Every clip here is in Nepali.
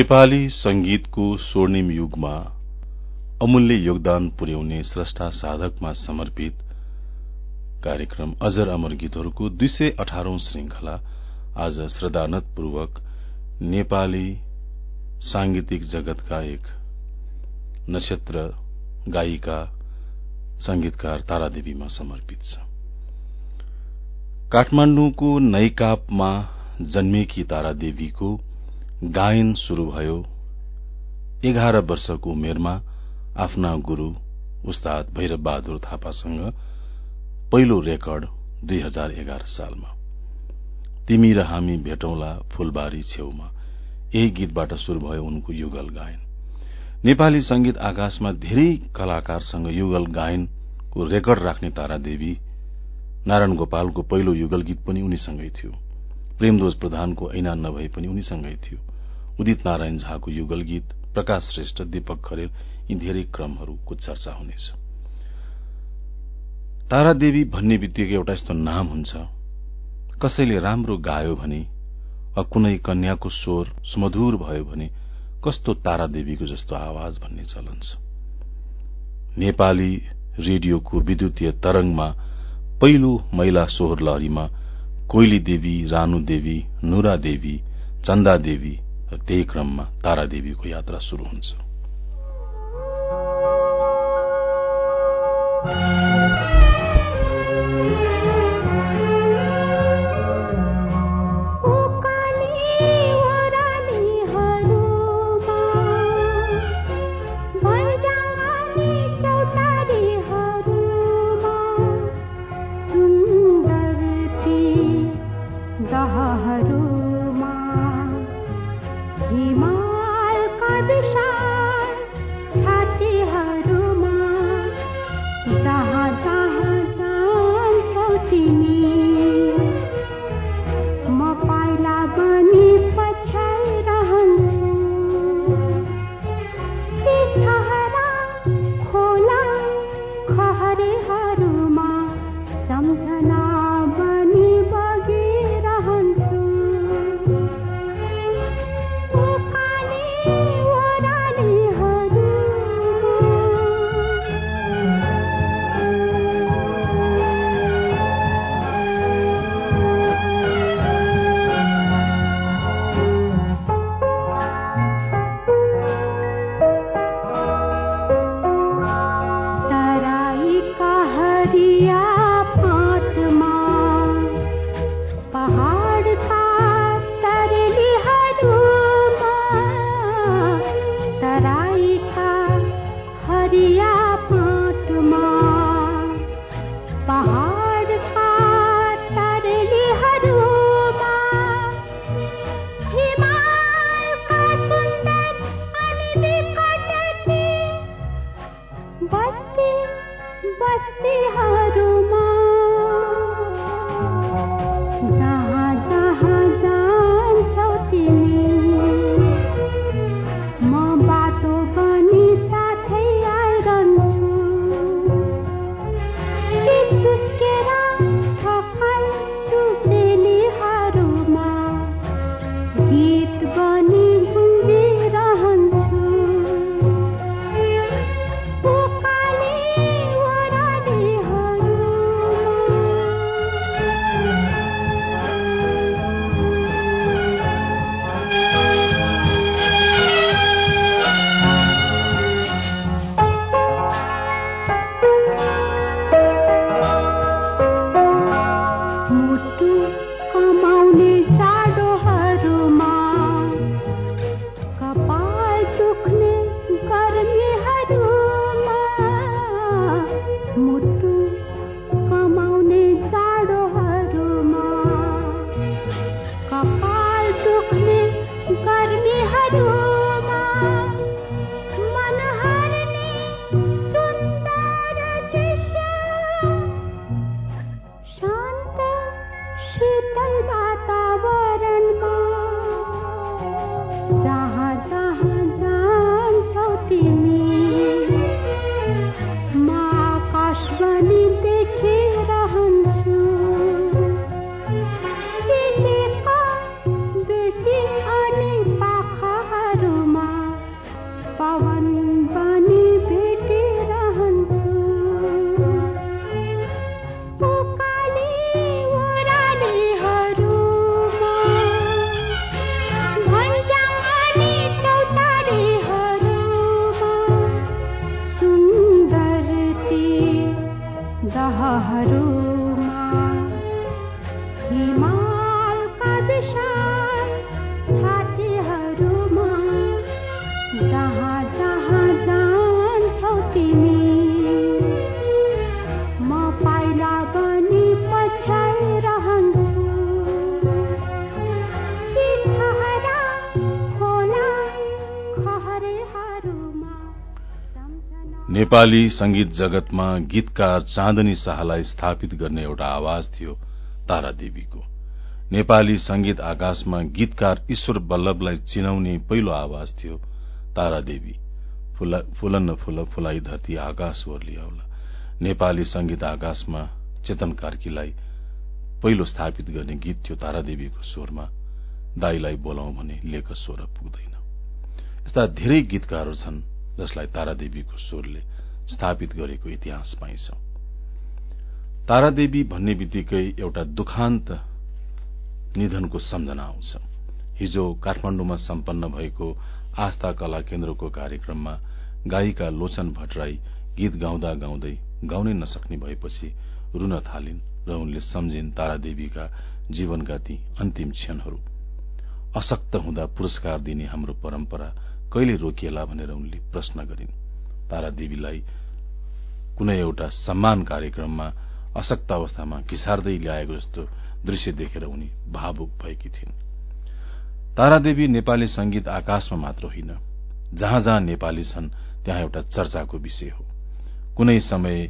नेपाली संगीतको स्वर्णिम युगमा अमूल्य योगदान पुर्याउने स्रष्टा साधकमा समर्पित कार्यक्रम अजर अमर गीतहरूको दुई सय अठारौं श्रृंखला आज श्रद्धानतपूर्वक नेपाली सांगीतिक जगतका एक नक्षत्र गायिका संगीतकार तारादेवीमा समर्पित छ। काठमाण्डुको नैकापमा जन्मेकी तारादेवीको गायन शुरू भयो। एघार वर्षको उमेरमा आफ्ना गुरू उस्ताद भैरव बहादुर थापासँग पहिलो रेकर्ड दुई हजार एघार सालमा। तिमी र हामी भेटौंला फूलबारी छेउमा। यही गीतबाट शुरू भयो उनको युगल गायन। नेपाली संगीत आकाशमा धेरै कलाकारसँग युगल गायनको रेकर्ड राख्ने तारादेवी नारायण गोपालको पहिलो युगल गीत पनि उनीसँगै थियो। प्रेमदोज प्रधानको ऐना नभए पनि उनीसँगै थियो। उदित नारायण झाको युगल गीत प्रकाश श्रेष्ठ दीपक खरेल यी धेरै क्रमहरूको चर्चा हुनेछ। तारादेवी भन्ने बित्तिकै एउटा यस्तो नाम हुन्छ। कसैले राम्रो गायो भने कुनै कन्याको स्वर सुमधुर भयो भने कस्तो तारादेवीको जस्तो आवाज भन्ने चलन छ। नेपाली रेडियोको विद्युतीय तरंगमा पहिलो महिला सोहोर लहरीमा कोइली देवी रानु देवी नुरा देवी चन्दा देवी र त्यही क्रममा तारादेवीको यात्रा शुरू हुन्छ। नेपाली संगीत जगतमा गीतकार चाँदनी शाहलाई स्थापित गर्ने एउटा आवाज थियो तारादेवीको नेपाली संगीत आकाशमा गीतकार ईश्वर बल्लभलाई चिनाउने पहिलो आवाज थियो तारादेवी फुलन्न फुल फुलाई धरती आकाश ओर्ली आउला। नेपाली संगीत आकाशमा चेतन कार्कीलाई पहिलो स्थापित गर्ने गीत थियो तारादेवीको स्वरमा। दाईलाई बोलाउ भने लेख स्वर पुग्दैन। यस्ता धेरै गीतकारहरू छन् जसलाई तारादेवीको स्वरले स्थापित गरेको इतिहास पाइन्छ तारादेवी भन्ने बित्तिकै एउटा दुखान्त निधनको सम्झना आउँछ। हिजो काठमाण्डुमा सम्पन्न भएको आस्था कला केन्द्रको कार्यक्रममा गायिका लोचन भट्टराई गीत गाउँदा गाउँदै गाउनै नसक्ने भएपछि रुन थालिन् र उनले सम्झिन् तारादेवीका जीवनका ती अन्तिम क्षणहरू। अशक्त हुँदा पुरस्कार दिने हाम्रो परम्परा कहिले रोकिएला भनेर उनले प्रश्न गरिन्। तारादेवीलाई कुनै एउटा सम्मान कार्यक्रममा अशक्त अवस्थामा घिसार्दै ल्याएको जस्तो दृश्य देखेर उनी भावुक भएकी थिइन्। तारादेवी नेपाली संगीत आकाशमा मात्र होइन। जहाँ जहाँ नेपाली छन् त्यहाँ एउटा चर्चाको विषय हो। कुनै समय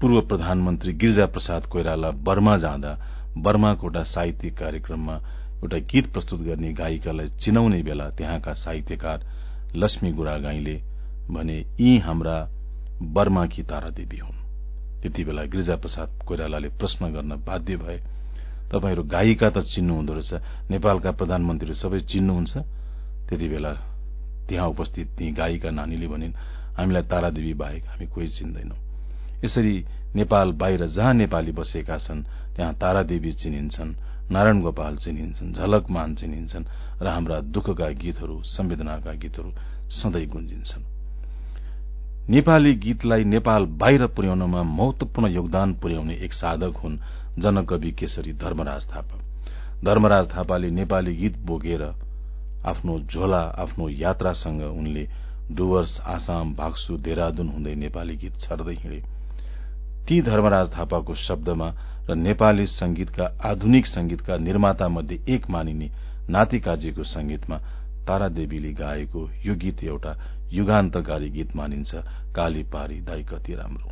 पूर्व प्रधानमन्त्री गिरिजा प्रसाद कोइराला बर्मा जाँदा बर्माको एउटा साहित्यिक कार्यक्रममा एउटा गीत प्रस्तुत गर्ने गायिकालाई चिनाउने बेला त्यहाँका साहित्यकार लक्ष्मी गुरागाईले भने यी हाम्रा बर्माकी तारादेवी हुन्। त्यति बेला गिरिजा प्रसाद कोइरालाले प्रश्न गर्न बाध्य भए तपाईँहरू गायिका त चिन्नु हुँदो रहेछ नेपालका प्रधानमन्त्री सबै चिन्नुहुन्छ त्यति बेला त्यहाँ उपस्थित ती गायिका नानीले भनिन् हामीलाई तारादेवी बाहेक हामी कोही चिन्दैनौ। यसरी नेपाल बाहिर जहाँ नेपाली बसेका छन् त्यहाँ तारादेवी चिनिन्छन् नारायण गोपाल चिनिन्छन् झलक मान चिनिन्छन् र हाम्रा दुःखका गीतहरू संवेदनाका गीतहरू सधैँ गुन्जिन्छन्। नेपाली गीतलाई नेपाल बाहिर पुर्याउनमा महत्वपूर्ण योगदान पुर्याउने एक साधक हुन् जनकवि केशरी धर्मराज थापा। धर्मराज थापाले नेपाली गीत बोकेर आफ्नो झोला आफ्नो यात्रासँग उनले डुवर्स आसाम भाग्सु देहरादून हुँदै नेपाली गीत छर्दै हिँडे। ती धर्मराज थापाको शब्दमा र नेपाली संगीतका आधुनिक संगीतका निर्माता मध्ये एक मानिने नातिकाजीको संगीतमा तारादेवीले गाएको यो गीत एउटा युगान्तकारी गीत मानिन्छ काली पारी दाई कति राम्रो।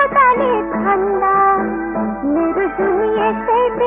होताले भन्दा मेरो दुनियाँ सहित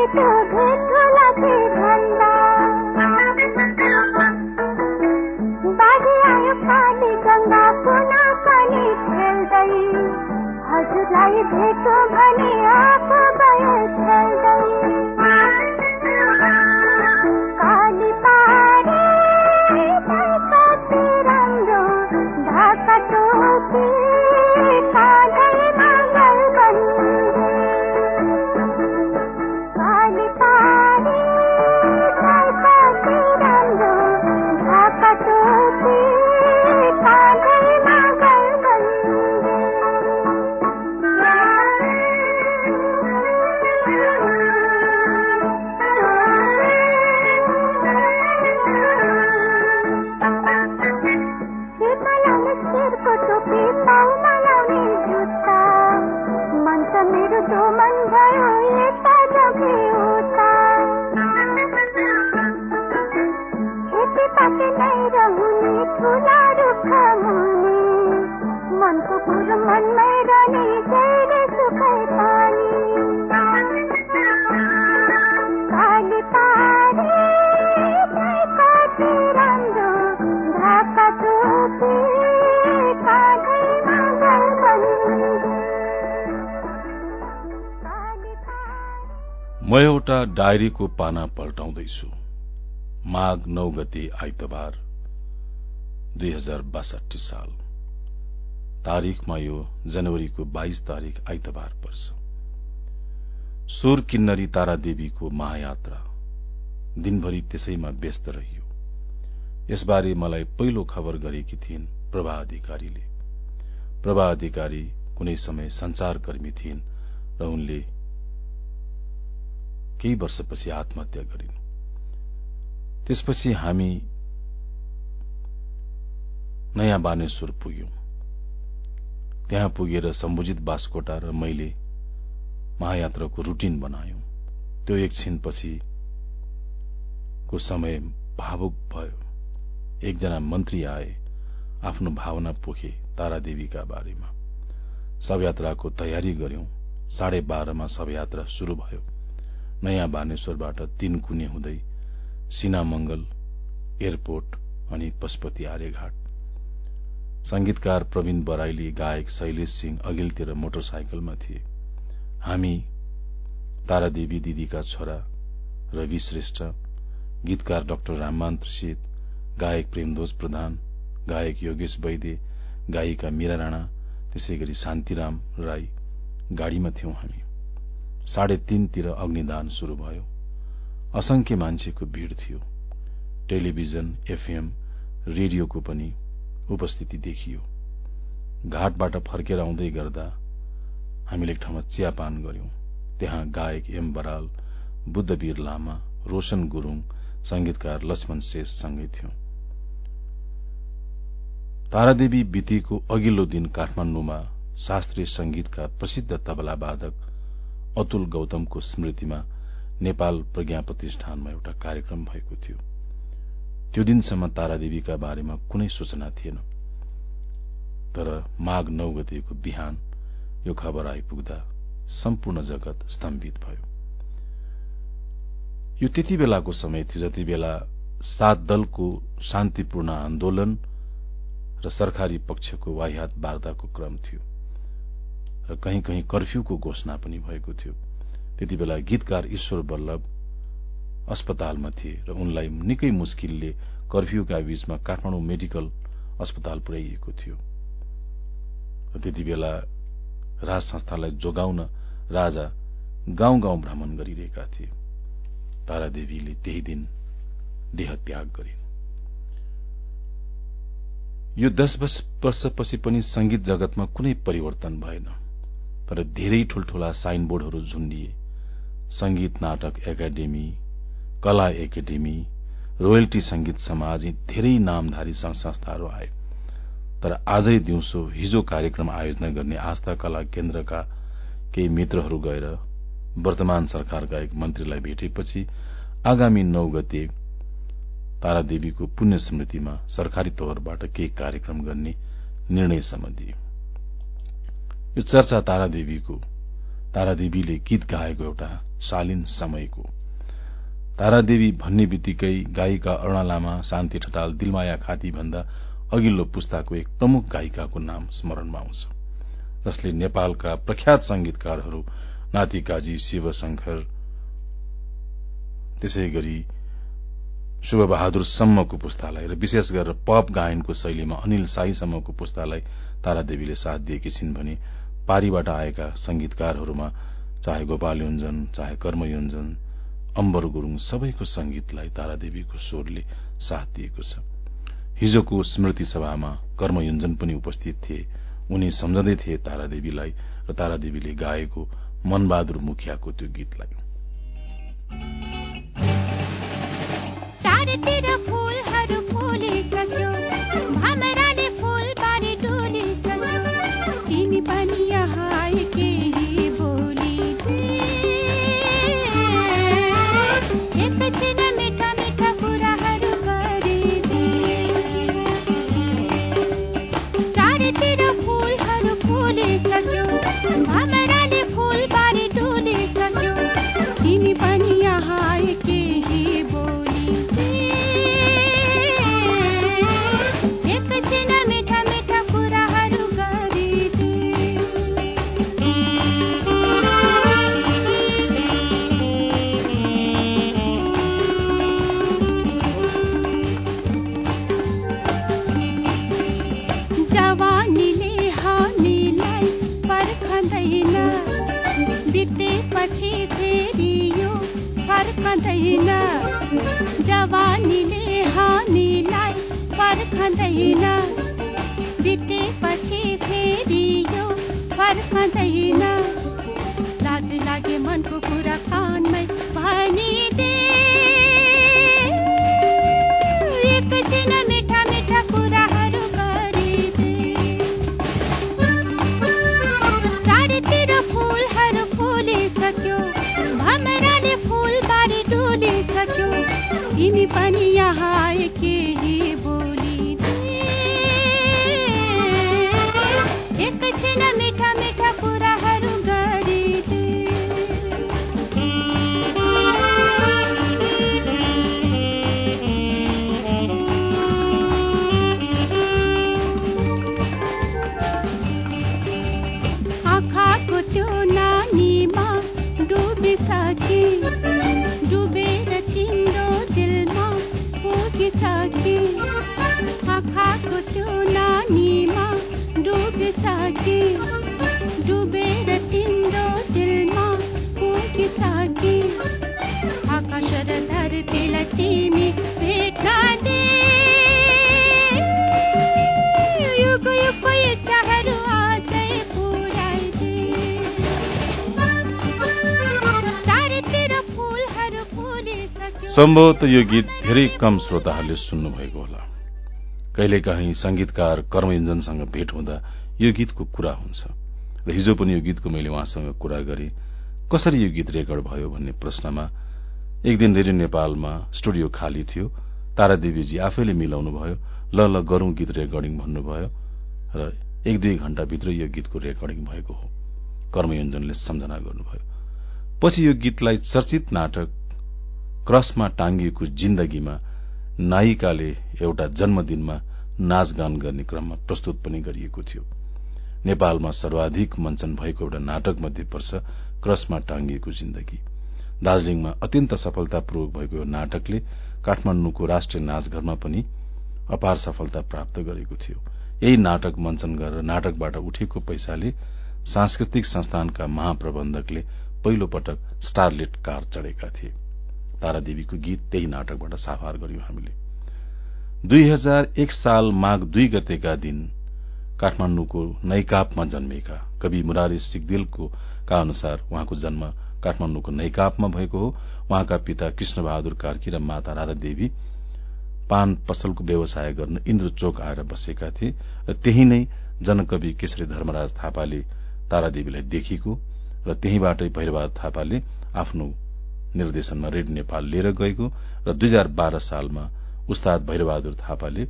एउटा डायरीको पाना पल्टाउँदैछु। माघ नौ गते आइतबार दुई हजार बासठी साल। तारीकमा यो जनवरीको बाइस तारीक आइतबार पर्छ। सुर किन्नरी तारादेवीको महायात्रा दिनभरि त्यसैमा व्यस्त रहियो। यसबारे मलाई पहिलो खबर गरेकी थिइन् प्रभा अधिकारीले। प्रभा अधिकारी कुनै समय संचारकर्मी थिइन् र उनले केही वर्षपछि आत्महत्या गरिन्। त्यसपछि हामी नयाँ बानेश्वर पुग्यौं। त्यहाँ पुगेर सम्बुजित बासकोटा र मैले महायात्राको रूटिन बनायौं। त्यो एकछिनपछि को समय भावुक भयो। एकजना मन्त्री आए आफ्नो भावना पोखे तारादेवीका बारेमा। शवयात्राको तयारी गर्यौं साढे बाह्रमा शवयात्रा शुरू भयो। नयाँ बानेश्वरबाट तीन कुने हुँदै सिनामंगल एयरपोर्ट अनि पशुपति आर्यघाट। संगीतकार प्रवीण बराइली गायक शैलेश सिंह अघिल्तिर मोटरसाइकलमा थिए। हामी तारादेवी दिदीका छोरा रवि श्रेष्ठ गीतकार डाक्टर राममान त्रिषित गायक प्रेमध्वज प्रधान गायक योगेश वैद्य गायिका मीरा राणा त्यसै गरी शान्तिराम राई गाड़ीमा थियौं हामी। साढे तीनतिर अग्निदान शुरू भयो। असंख्य मान्छेको भीड़ थियो। टेलिभिजन एफएम रेडियोको पनि उपस्थिति देखियो। घाटबाट फर्केर आउँदै गर्दा हामीले एक ठाउँमा चियापान गर्यौं त्यहाँ गायक एम बराल बुद्धवीर लामा रोशन गुरूङ संगीतकार लक्ष्मण शेष सँगै थियौं। तारादेवी बितेको अघिल्लो दिन काठमाण्डुमा शास्त्रीय संगीतका प्रसिद्ध तबला वादक अतुल गौतमको स्मृतिमा नेपाल प्रज्ञा प्रतिष्ठानमा एउटा कार्यक्रम भएको थियो। त्यो दिनसम्म तारादेवीका बारेमा कुनै सूचना थिएन। तर माघ नौ गतेको बिहान यो खबर आइपुग्दा सम्पूर्ण जगत स्तम्भित भयो। यो त्यति बेलाको समय थियो जति बेला सात दलको शान्तिपूर्ण आन्दोलन र सरकारी पक्षको वाह्यात वार्ताको क्रम थियो। र कहीँ कहीँ कर्फ्यूको घोषणा पनि भएको थियो। त्यति बेला गीतकार ईश्वर बल्लभ अस्पतालमा थिए र उनलाई निकै मुस्किलले कर्फ्यूका बीचमा काठमाडौँ मेडिकल अस्पताल पुर्याइएको थियो। त्यति बेला राज संस्थालाई जोगाउन राजा गाउँ गाउँ भ्रमण गरिरहेका थिए। तारादेवीले त्यही दिन देह त्याग गरिन्। यो दश वर्षपछि पनि संगीत जगतमा कुनै परिवर्तन भएन। तर धेरै ठूल्ठूला साइनबोर्डहरू झुण्डिए संगीत नाटक एकाडेमी कला एकाडेमी रोयल्टी संगीत समाज धेरै नामधारी संघ संस्थाहरू आए। तर आजै दिउँसो हिजो कार्यक्रम आयोजना गर्ने आस्था कला केन्द्रका केही मित्रहरू गएर वर्तमान सरकारका एक मन्त्रीलाई भेटेपछि आगामी नौ गते तारादेवीको पुण्य स्मृतिमा सरकारी तौरबाट केही कार्यक्रम गर्ने निर्णयसम्म दिए यो चर्चा तारादेवीको तारादेवीले गीत गाएको एउटा शालीन समयको। तारादेवी भन्ने बित्तिकै गायिका अरूणा लामा शान्ति ठटाल दिलमाया खाती भन्दा अघिल्लो पुस्ताको एक प्रमुख गायिकाको नाम स्मरणमा आउँछ। जसले नेपालका प्रख्यात संगीतकारहरू नातिकाजी शिवशंकर त्यसै गरी शुभबहादुर सम्मको पुस्तालाई र विशेष गरेर पप गायनको शैलीमा अनिल साईसम्मको पुस्तालाई तारादेवीले साथ दिएकी छिन् भने पारीबाट आएका संगीतकारहरूमा चाहे गोपाल योन्जन चाहे कर्म योन्जन अम्बर गुरूङ सबैको संगीतलाई तारादेवीको स्वरले साथ दिएको छ। हिजोको स्मृति सभामा कर्म योन्जन पनि उपस्थित थिए। उनी सम्झँदै थिए तारादेवीलाई र तारादेवीले गाएको मनबहादुर मुखियाको त्यो गीतलाई। सम्भवत यो गीत धेरै कम श्रोताहरूले सुन्नुभएको होला। कहिलेकाहीँ संगीतकार कर्मयोजनसँग भेट हुँदा यो गीतको कुरा हुन्छ। र हिजो पनि यो गीतको मैले उहाँसँग कुरा गरे कसरी यो गीत रेकर्ड भयो भन्ने प्रश्नमा। एक दिन रेडियो नेपालमा स्टुडियो खाली थियो तारादेवीजी आफैले मिलाउनु भयो ल ल गरौं गीत रेकर्डिङ भन्नुभयो र एक दुई घण्टाभित्र यो गीतको रेकर्डिङ भएको हो। कर्मयोजनले सम्झना गर्नुभयो। पछि यो गीतलाई चर्चित नाटक क्रसमा टाङ्गिएको जिन्दगीमा नायिकाले एउटा जन्मदिनमा नाचगान गर्ने क्रममा प्रस्तुत पनि गरिएको थियो। नेपालमा सर्वाधिक मञ्चन भएको एउटा नाटक मध्ये पर्छ क्रसमा टाङ्गिएको जिन्दगी। दार्जीलिङमा अत्यन्त सफलतापूर्वक भएको यो नाटकले काठमाण्डुको राष्ट्रिय नाचघरमा पनि अपार सफलता प्राप्त गरेको थियो। यही नाटक मञ्चन गरेर नाटकबाट उठेको पैसाले सांस्कृतिक संस्थानका महाप्रबन्धकले पहिलो पटक स्टारलेट कार चढ़ेका थिए। तारादेवीको गीत त्यही नाटकबाट साभार गर्यौं हामीले। दुई हजार एक साल माघ दुई गतेका दिन काठमाण्डुको नैकापमा जन्मेका कवि मुरारी सिगदेलको का अनुसार उहाँको जन्म काठमाण्डुको नैकापमा भएको हो। उहाँका पिता कृष्ण बहादुर कार्की र माता राधा देवी पान पसलको व्यवसाय गर्न इन्द्रचोक आएर बसेका थिए र त्यही नै जनकवि केशरी धर्मराज थापाले तारादेवीलाई देखिएको र त्यहीबाटै भैरबहादुर थापाले आफ्नो निर्देशनमा रेड नेपाल लिएर गएको र दुई हजार बाह्र सालमा उस्ताद भैरबहादुर थापाले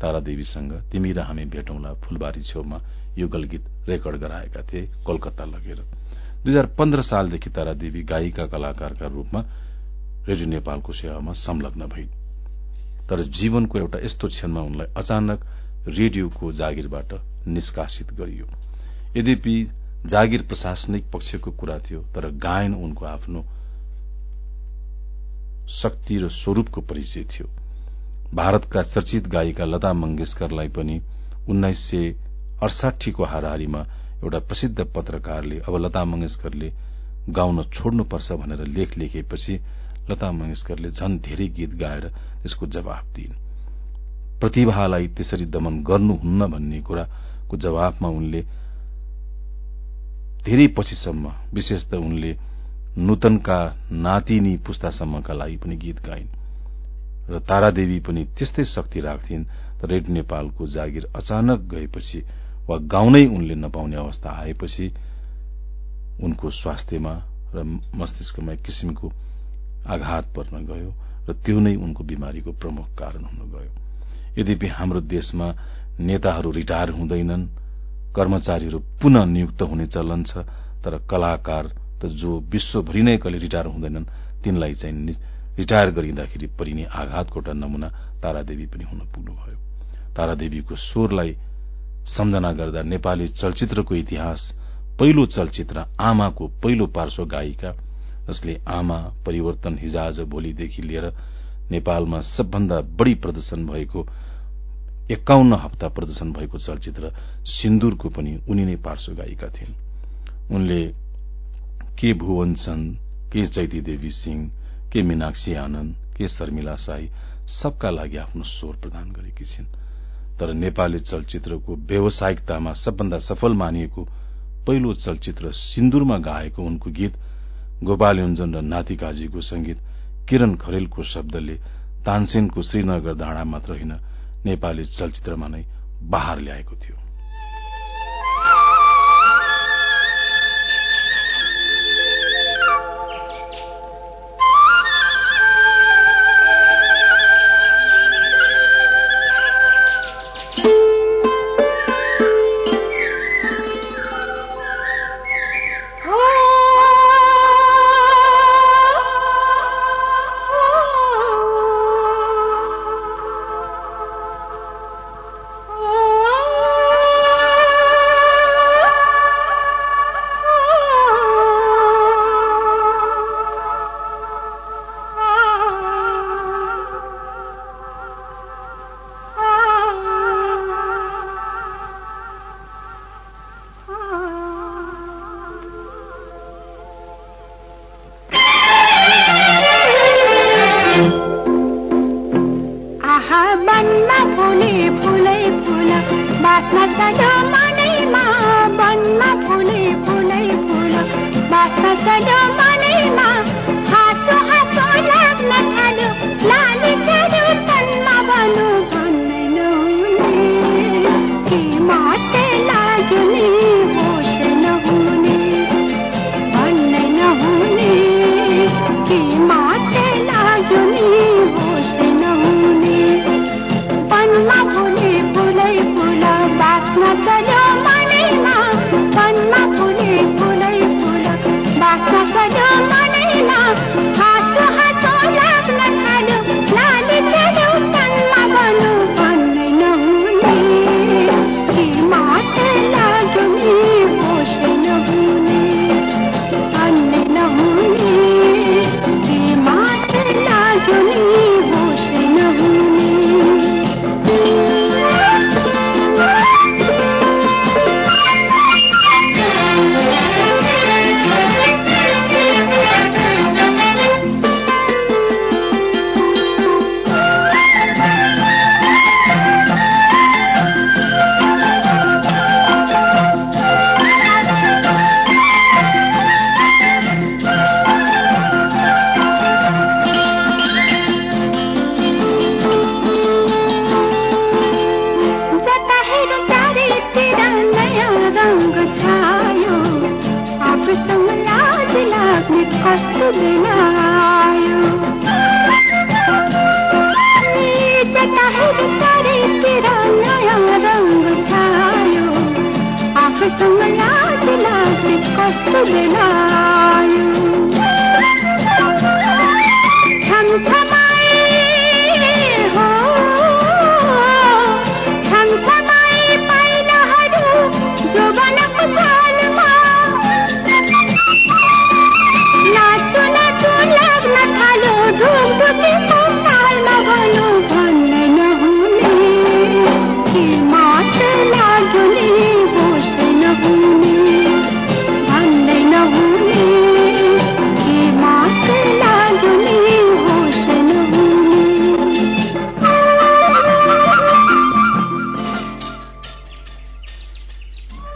तारादेवीसँग तिमी र हामी भेटौँला फूलबारी छेउमा युगल गीत रेकर्ड गराएका थिए कोलकाता लगेर। दुई हजार पन्ध्र सालदेखि तारादेवी गायिका कलाकारका रूपमा रेडियो नेपालको सेवामा संलग्न भइन् तर जीवनको एउटा यस्तो क्षणमा उनलाई अचानक रेडियोको जागिरबाट निष्कासित गरियो। यद्यपि जागिर प्रशासनिक पक्षको कुरा थियो तर गायन उनको आफ्नो शक्ति र स्वरूपको परिचय थियो। भारतका चर्चित गायिका लता मंगेशकरलाई पनि उन्नाइस सय अडसाठीको हाराहारीमा एउटा प्रसिद्ध पत्रकारले अब लता मंगेशकरले गाउन छोड्नुपर्छ भनेर लेख लेखेपछि लता मंगेशकरले झन धेरै गीत गाएर त्यसको जवाब दिइन्। प्रतिभालाई त्यसरी दमन गर्नुहुन्न भन्ने कुराको जवाफमा उनले धेरै पछिसम्म विशेष त उनले नूतनका नातिनी पुस्तासम्मका लागि पनि गीत गाइन्। र तारादेवी पनि त्यस्तै शक्ति राख्थिन्। रेड नेपालको जागिर अचानक गएपछि वा गाउनै उनले नपाउने अवस्था आएपछि उनको स्वास्थ्यमा र मस्तिष्कमा एक किसिमको आघात पर्न गयो र त्यो नै उनको बिमारीको प्रमुख कारण हुन गयो। यद्यपि हाम्रो देशमा नेताहरू रिटायर हुँदैनन् कर्मचारीहरू पुनः नियुक्त हुने चलन छ तर कलाकार जो विश्वभरि नै कहिले रिटायर हुँदैनन् तिनलाई चाहिँ रिटायर गरिँदाखेरि परिने आघातको एउटा नमूना तारादेवी पनि हुन पुग्नुभयो। तारादेवीको स्वरलाई सम्झना गर्दा नेपाली चलचित्रको इतिहास पहिलो चलचित्र आमाको पहिलो पार्श्व गायिका जसले आमा परिवर्तन हिजाज भोलिदेखि लिएर नेपालमा सबभन्दा बढ़ी प्रदर्शन भएको एकाउन्न हप्ता प्रदर्शन भएको चलचित्र सिन्दूरको पनि उनी नै पार्श्व गायिका थिइन्। उनले के भुवन चन्द के चैती देवी सिंह के मीनाक्षी आनन्द के शर्मिला साई सबका लागि आफ्नो स्वर प्रदान गरेकी छिन्। तर नेपाली चलचित्रको व्यावसायिकतामा सबभन्दा सफल मानिएको पहिलो चलचित्र सिन्दुरमा गाएको उनको गीत गोपाल योन्जन र नातिकाजीको संगीत किरण खरेलको शब्दले तानसेनको श्रीनगर डाँडा मात्र होइन नेपाली चलचित्रमा नै बहार ल्याएको थियो।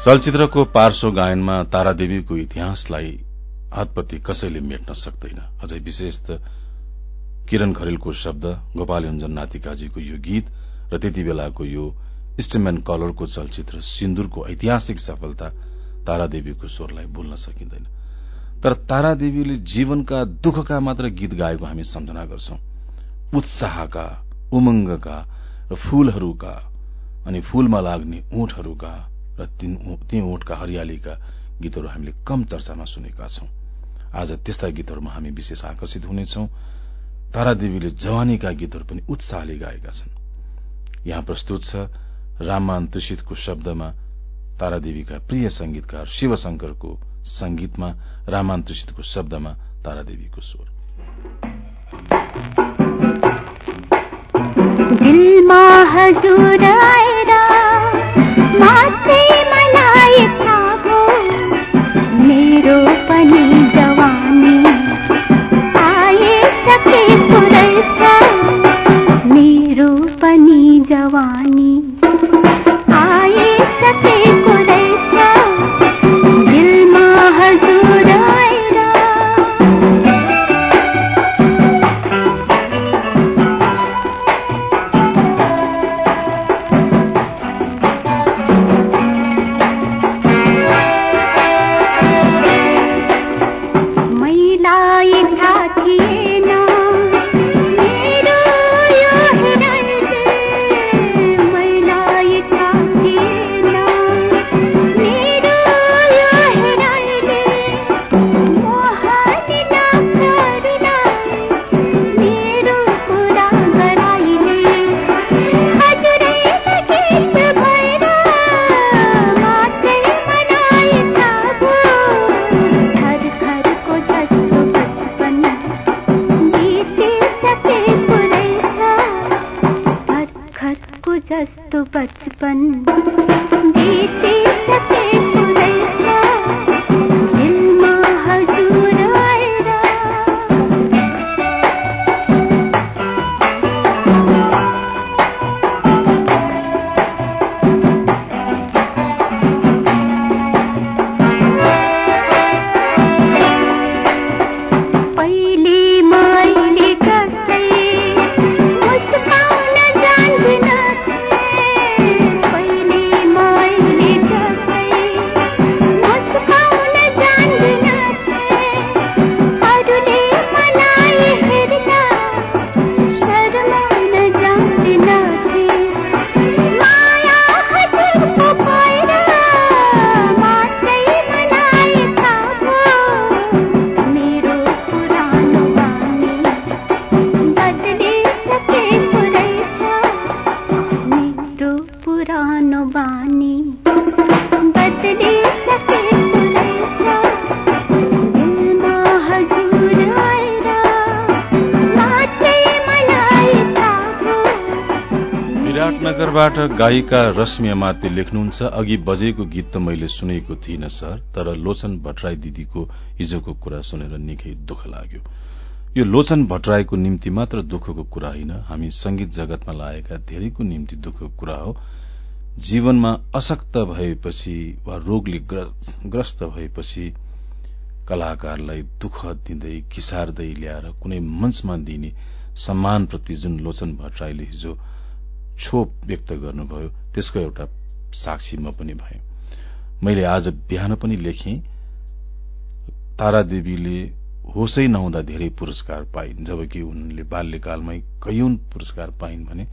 चलचित्रको पार्श्व गायनमा तारादेवीको इतिहासलाई हतपति कसैले मेट्न सक्दैन। अझै विशेष त किरण खरेलको शब्द गोपाल योन्जन नातिकाजीको यो गीत र त्यति बेलाको यो स्टिमन कलरको चलचित्र सिन्दुरको ऐतिहासिक सफलता तारादेवीको स्वरलाई भुल्न सकिँदैन। तर तारादेवीले जीवनका दुःखका मात्र गीत गाएको हामी सम्झना गर्छौं। उत्साहका उमंगका र फूलहरूका अनि फूलमा लाग्ने ऊँटहरूका र ती ओठका हरियालीका गीतहरू हामीले कम चर्चामा सुनेका छौं। आज त्यस्ता गीतहरूमा हामी विशेष आकर्षित हुनेछौं। तारादेवीले जवानीका गीतहरू पनि उत्साहले गाएका छन्। यहाँ प्रस्तुत छ राममान त्रिषितको शब्दमा तारादेवीका प्रिय संगीतकार शिवशंकरको संगीतमा रामान त्रिषितको शब्दमा तारादेवीको स्वर। दिलमा हजुर आएर मात्रै ಬಿನ सहरबाट गायिका रश्मि माते लेख्नुहुन्छ अघि बजेको गीत त मैले सुनेको थिइनँ सर तर लोचन भट्टराई दिदीको हिजोको कुरा सुनेर निकै दुःख लाग्यो। यो लोचन भट्टराईको निम्ति मात्र दुःखको कुरा होइन हामी संगीत जगतमा लागेका धेरैको निम्ति दुःखको कुरा हो। जीवनमा अशक्त भएपछि वा रोगले ग्रस्त भएपछि कलाकारलाई दुःख दिँदै किसार्दै ल्याएर कुनै मञ्चमा दिने सम्मानप्रति जुन लोचन भट्टराईले हिजो क्षोभ व्यक्त गर्नुभयो त्यसको एउटा साक्षी म पनि भए। मैले आज बिहान पनि लेखे तारादेवीले होसै नहुँदा धेरै पुरस्कार पाइन् जबकि उनले बाल्यकालमै कैयौं पुरस्कार पाइन् भने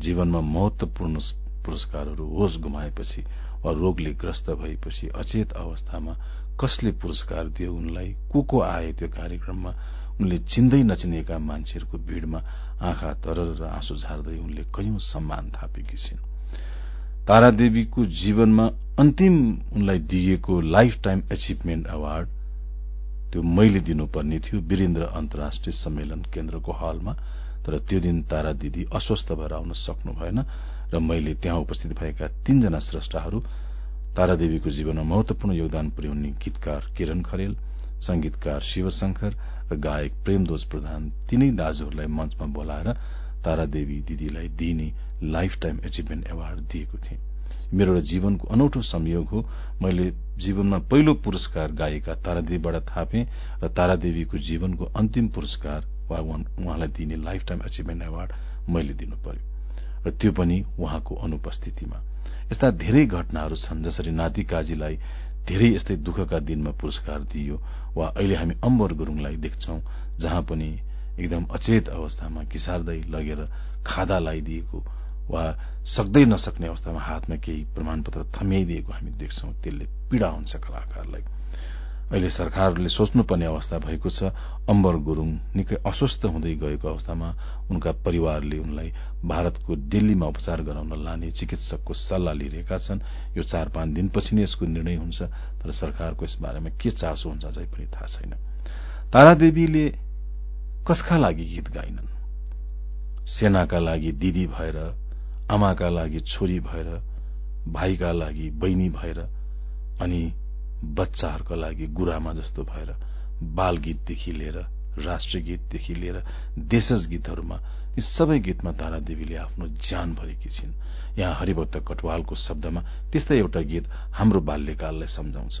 जीवनमा महत्वपूर्ण पुरस्कारहरू होस गुमाएपछि वा रोगले ग्रस्त भएपछि अचेत अवस्थामा कसले पुरस्कार दियो उनलाई को को आए त्यो कार्यक्रममा उनले चिन्दै नचिनेका मान्छेहरूको भीड़मा आँखा तरर र आँसु झार्दै उनले कैयौं सम्मान थापेकी छिन्। तारादेवीको जीवनमा अन्तिम उनलाई दिइएको लाइफ टाइम एचिभमेन्ट अवार्ड त्यो मैले दिनुपर्ने थियो वीरेन्द्र अन्तर्राष्ट्रिय सम्मेलन केन्द्रको हलमा तर त्यो दिन तारा दिदी अस्वस्थ भएर आउन सक्नु भएन र मैले त्यहाँ उपस्थित भएका तीनजना श्रष्टाहरू तारादेवीको जीवनमा महत्वपूर्ण योगदान पुर्याउने गीतकार किरण खरेल संगीतकार शिवशंकर र गायक प्रेमदोज प्रधान तीनै दाजुहरूलाई मञ्चमा बोलाएर तारादेवी दिदीलाई दिइने लाइफ टाइम एचिभमेन्ट एवार्ड दिएको थिए। मेरो एउटा जीवनको अनौठो संयोग हो। मैले जीवनमा पहिलो पुरस्कार गायिका तारादेवीबाट थापे र तारादेवीको जीवनको अन्तिम पुरस्कार वा उहाँलाई दिइने लाइफ टाइम एचिभमेन्ट एवार्ड मैले दिनु पर्यो। र त्यो पनि उहाँको अनुपस्थितिमा। यस्ता धेरै घटनाहरू छन् जसरी नाति काजीलाई धेरै यस्तै दुःखका दिनमा पुरस्कार दिइयो वा अहिले हामी अम्बर गुरूङलाई देख्छौं जहाँ पनि एकदम अचेत अवस्थामा किसार्दै लगेर खादा लगाइदिएको वा सक्दै नसक्ने अवस्थामा हातमा केही प्रमाणपत्र थम्याइदिएको हामी देख्छौं। त्यसले पीड़ा हुन्छ कलाकारलाई। अहिले सरकारले सोच्नुपर्ने अवस्था भएको छ। अम्बर गुरूङ निकै अस्वस्थ हुँदै गएको अवस्थामा उनका परिवारले उनलाई भारतको दिल्लीमा उपचार गराउन लाने चिकित्सकको सल्लाह लिइरहेका छन्। यो चार पाँच दिनपछि नै यसको निर्णय हुन्छ तर सरकारको यस बारेमा के चासो हुन्छ अझै पनि थाहा छैन। तारादेवीले कसका लागि गीत गाइनन्? सेनाका लागि दिदी भएर आमाका लागि छोरी भएर भाइका लागि बहिनी भएर अनि बच्चाहरूका लागि गुरामा जस्तो भएर बाल गीतदेखि लिएर राष्ट्रिय गीतदेखि लिएर देशज गीतहरूमा यी सबै गीतमा तारादेवीले आफ्नो ज्यान भरेकी छिन्। यहाँ हरिभक्त कटवालको शब्दमा त्यस्तै एउटा गीत हाम्रो बाल्यकाललाई सम्झाउँछ।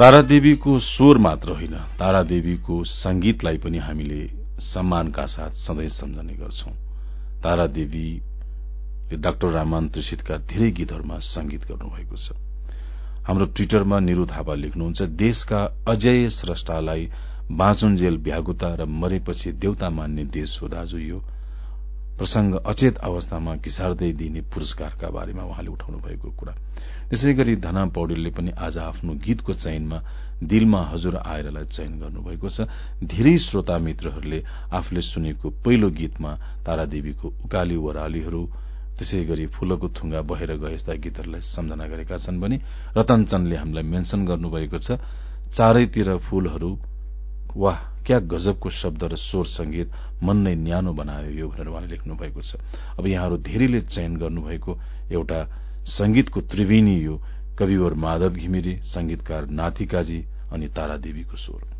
तारादेवीको स्वर मात्र होइन तारादेवीको संगीतलाई पनि हामीले सम्मानका साथ सधैँ सम्झने गर्छौं। तारादेवीले डाक्टर रामान त्रिषितका धेरै गीतहरूमा संगीत गर्नुभएको छ। हाम्रो ट्विटरमा निरू थापा लेख्नुहुन्छ देशका अजय स्रष्टालाई बाँचुन्जेल भ्यागुता र मरेपछि देउता मान्ने देश हो दाजु यो। प्रसंग अचेत अवस्थामा घिसार्दै दिइने पुरस्कारका बारेमा उहाँले उठाउनु भएको कुरा। त्यसै गरी धना पौडेलले पनि आज आफ्नो गीतको चयनमा दिलमा हजुर आएरलाई चयन गर्नुभएको छ। धेरै श्रोता मित्रहरूले आफूले सुनेको पहिलो गीतमा तारादेवीको उकाली वरालीहरू त्यसै गरी फूलको थुङ्गा बहेर गए जस्ता गीतहरूलाई सम्झना गरेका छन् भने रतन चन्दले हामीलाई मेन्सन गर्नुभएको छ चारैतिर फूलहरू वाह क्या गजबको शब्द र स्वर संगीत मन नै न्यानो बनायो यो भनेर उहाँले लेख्नु भएको छ। अब यहाँहरू धेरैले चयन गर्नुभएको एउटा संगीतको त्रिवेणी यो कविवर माधव घिमिरे संगीतकार नाथिकाजी अनि तारादेवीको स्वर।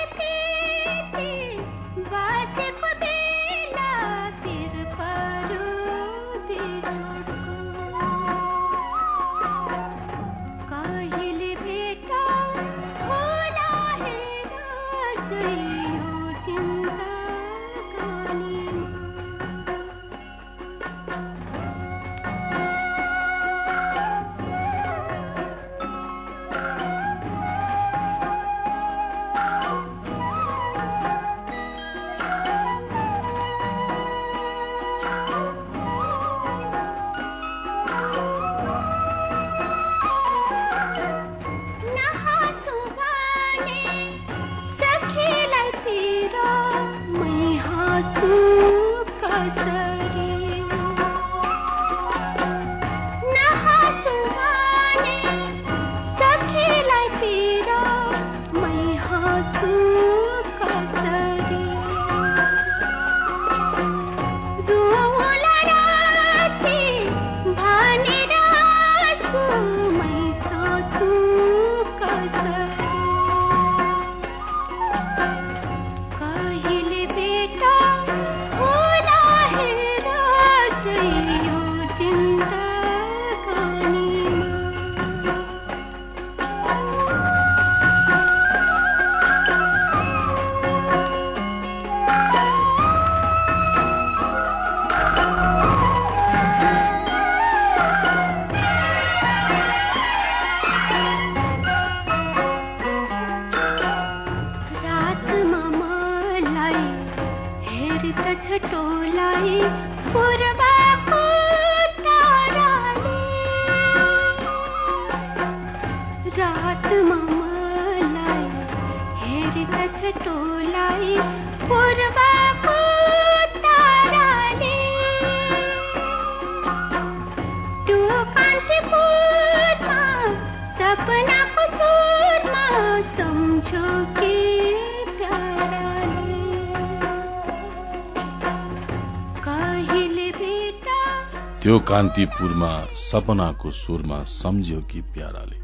कान्तिपुरमा सपनाको सुरमा सम्झ्यो कि प्याराले।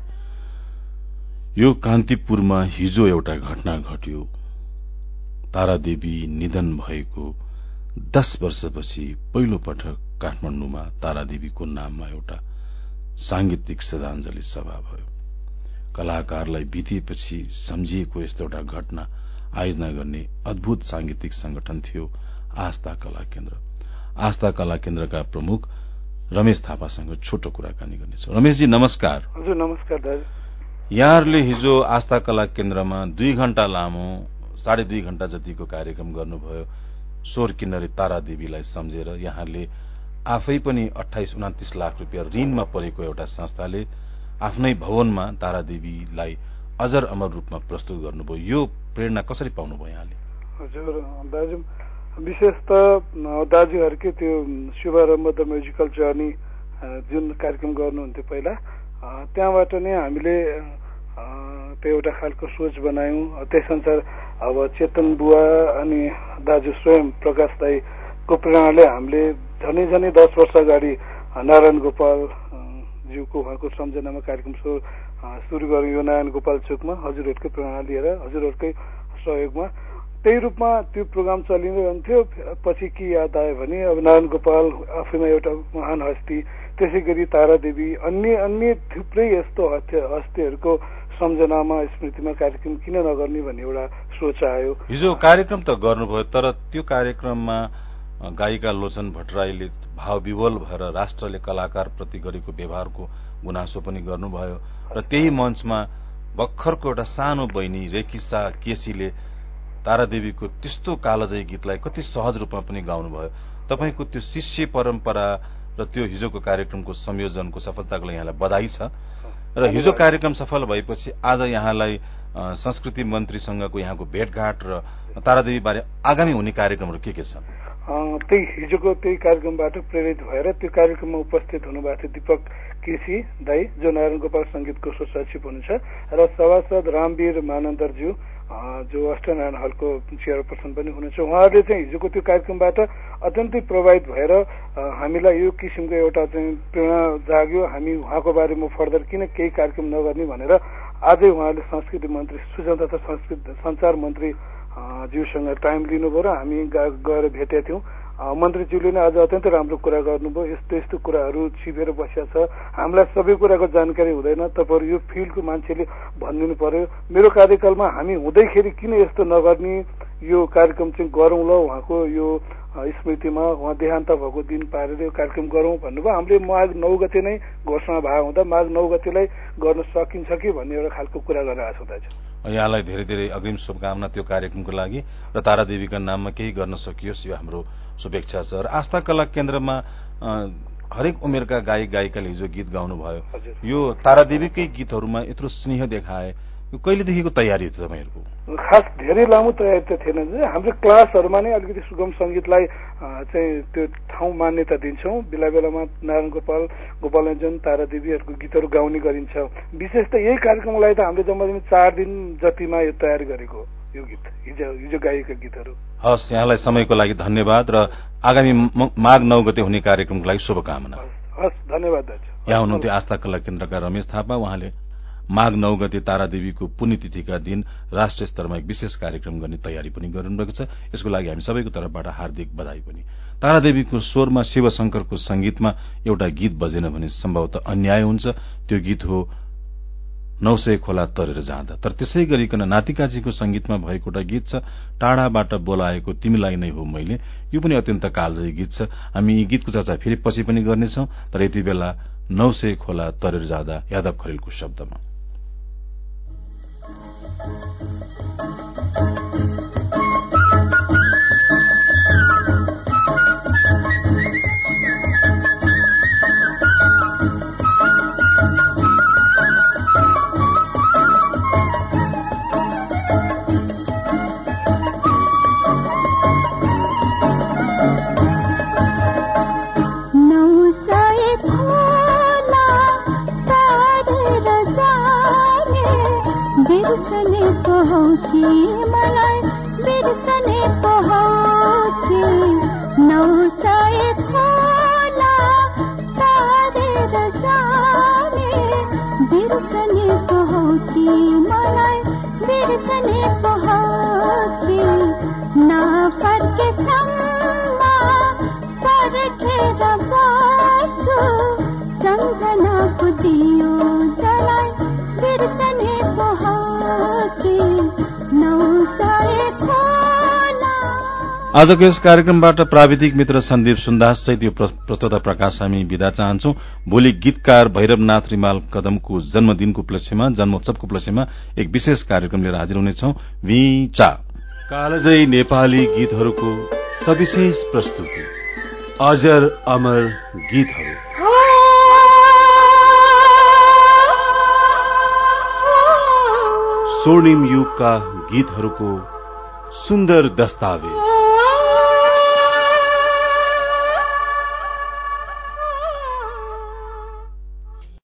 यो कान्तिपुरमा हिजो एउटा घटना घट्यो। तारादेवी निधन भएको दश वर्षपछि पहिलो पटक काठमाण्डुमा तारादेवीको नाममा एउटा सांगीतिक श्रद्धाञ्जली सभा भयो। कलाकारलाई बितेपछि सम्झिएको यस्तो एउटा घटना आयोजना गर्ने अद्भुत सांगीतिक संगठन थियो आस्था कला केन्द्र। आस्था कला केन्द्रका प्रमुख रमेश थापासँग छोटो कुराकानी गर्नेछौ। रमेशजी नमस्कार। हजुर नमस्कार दाजु। यहाँहरूले हिजो आस्था कला केन्द्रमा दुई घण्टा लामो साढे दुई घण्टा जतिको कार्यक्रम गर्नुभयो स्वर किन्नरी तारा देवीलाई सम्झेर यहाँले आफै पनि अठाइस उनातिस लाख रुपियाँ ऋणमा परेको एउटा संस्थाले आफ्नै भवनमा तारा देवीलाई अजर अमर रूपमा प्रस्तुत गर्नुभयो। यो प्रेरणा कसरी पाउनुभयो यहाँले? हजुर दाजु विशेष त दाजुहरूकै त्यो शुभारम्भ द म्युजिकल जर्नी जुन कार्यक्रम गर्नुहुन्थ्यो पहिला त्यहाँबाट नै हामीले त्यो एउटा खालको सोच बनायौँ। त्यस अनुसार अब चेतन बुवा अनि दाजु स्वयं प्रकाश दाईको प्रेरणाले हामीले झनै झनै दस वर्ष अगाडि नारायण गोपाल ज्यूको उहाँको सम्झनामा कार्यक्रम सुरु गर्यो यो नारायण गोपाल चोकमा हजुरहरूकै प्रेरणा लिएर हजुरहरूकै सहयोगमा। त्यही रूपमा त्यो प्रोग्राम चलिरहन्थ्यो पछि के याद आयो भने अब नारायण गोपाल आफैमा एउटा महान हस्ती त्यसै गरी तारादेवी अन्य अन्य थुप्रै यस्तो हस्तीहरूको सम्झनामा स्मृतिमा कार्यक्रम किन नगर्ने भन्ने एउटा सोच आयो। हिजो कार्यक्रम त गर्नुभयो तर त्यो कार्यक्रममा गायिका लोचन भट्टराईले भाव विवल भएर राष्ट्रले कलाकार प्रति गरेको व्यवहारको गुनासो पनि गर्नुभयो। र त्यही मञ्चमा भर्खरको एउटा सानो बहिनी रेकिसा केसीले तारादेवीको त्यस्तो कालजयी गीतलाई कति सहज रूपमा पनि गाउनुभयो। तपाईँको त्यो शिष्य परम्परा र त्यो हिजोको कार्यक्रमको संयोजनको सफलताको लागि यहाँलाई बधाई छ। र हिजो कार्यक्रम सफल भएपछि आज यहाँलाई संस्कृति मन्त्रीसँगको यहाँको भेटघाट र तारादेवी बारे आगामी हुने कार्यक्रमहरू के के छन्? त्यही हिजोको त्यही कार्यक्रमबाट प्रेरित भएर त्यो कार्यक्रममा उपस्थित हुनुभएको थियो दिपक केसी दाई जो नारायण गोपाल संगीतको सचिव हुनुहुन्छ र सभासद रामवीर मानन्दरज्यू जो अष्टनारायण हलको चेयरपर्सन पनि हुनुहुन्छ उहाँहरूले चाहिँ हिजोको त्यो कार्यक्रमबाट अत्यन्तै प्रभावित भएर हामीलाई यो किसिमको एउटा चाहिँ प्रेरणा जाग्यो। हामी उहाँको बारेमा फर्दर किन केही कार्यक्रम नगर्ने भनेर आजै उहाँले संस्कृति मन्त्री सूचना तथा संस्कृति संचार मन्त्री ज्यूसँग टाइम लिनुभयो र हामी गएर भेटेका थियौँ। मन्त्रीज्यूले नै आज अत्यन्तै राम्रो कुरा गर्नुभयो। यस्तो यस्तो कुराहरू छिपेर बसिया छ। हामीलाई सबै कुराको जानकारी हुँदैन। तपाईँहरू यो फिल्डको मान्छेले भनिदिनु पर्यो। मेरो कार्यकालमा हामी हुँदैखेरि किन यस्तो नगर्ने यो कार्यक्रम चाहिँ गरौँ ल? उहाँको यो स्मृतिमा उहाँ देहान्त भएको दिन पारेर यो कार्यक्रम गरौँ भन्नुभयो। हामीले माघ नौ गते नै घोषणा भएको हुँदा माघ नौ गतेलाई गर्न सकिन्छ कि भन्ने एउटा खालको कुरा गरिरहेको छु दाजु। यहाँलाई धेरै धेरै अग्रिम शुभकामना त्यो कार्यक्रमको लागि र तारादेवीका नाममा केही गर्न सकियोस्। यो हाम्रो शुभेच्छा छ र आस्था कला केन्द्रमा हरेक उमेरका गायक गायिकाले हिजो गीत गाउनुभयो। यो तारादेवीकै गीतहरूमा यत्रो स्नेह देखाए। यो कहिलेदेखिको तयारी थियो तपाईँहरूको? खास धेरै लामो तयारी त थिएन हाम्रो क्लासहरूमा नै अलिकति सुगम सङ्गीतलाई चाहिँ त्यो ठाउँ मान्यता दिन्छौँ। बेला बेलामा नारायण गोपाल गोपालञ्जन तारादेवीहरूको गीतहरू गाउने गरिन्छ। विशेष त यही कार्यक्रमको लागि त हामीले जम्मा चार दिन जतिमा यो तयार गरेको यो गीत हिजो हिजो गाइएका गीतहरू। हस् यहाँलाई समयको लागि धन्यवाद र आगामी माघ नौ गते हुने कार्यक्रमको लागि शुभकामना। हस् धन्यवाद यहाँ हुनुहुन्थ्यो आस्था कला केन्द्रका रमेश थापा। उहाँले माघ नौ गते तारादेवीको पुण्यतिथिका दिन राष्ट्रिय स्तरमा एक विशेष कार्यक्रम गर्ने तयारी पनि गरिरहेको छ। यसको लागि हामी सबैको तर्फबाट हार्दिक बधाई पनि। तारादेवीको स्वरमा शिवशंकरको संगीतमा एउटा गीत बजेन भने सम्भवतः अन्याय हुन्छ। त्यो गीत हो नौसय खोला तरेर जाँदा। तर त्यसै गरिकन नातिकाजीको संगीतमा भएको एउटा गीत छ टाढाबाट बोलाएको तिमीलाई नै हो मैले। यो पनि अत्यन्त कालजयी गीत छ। हामी यी गीतको चर्चा फेरि पछि पनि गर्नेछौ तर यति बेला नौसय खोला तरेर जाँदा यादव खरेलको शब्दमा। आजको यस कार्यक्रमबाट प्राविधिक मित्र सन्दीप सुन्दास सहित यो प्रस्तोता प्रकाश हामी विदा चाहन्छौ। भोलि गीतकार भैरवनाथ रिमाल कदमको जन्मदिनको उपलक्ष्यमा जन्मोत्सवको उपलक्ष्यमा एक विशेष कार्यक्रम लिएर हाजिर हुनेछौ। विचा कालजयी नेपाली गीतहरूको सविशेष प्रस्तुति। अजर अमर गीतहरू। स्वर्णिम युगका गीतहरूको सुन्दर दस्तावेज।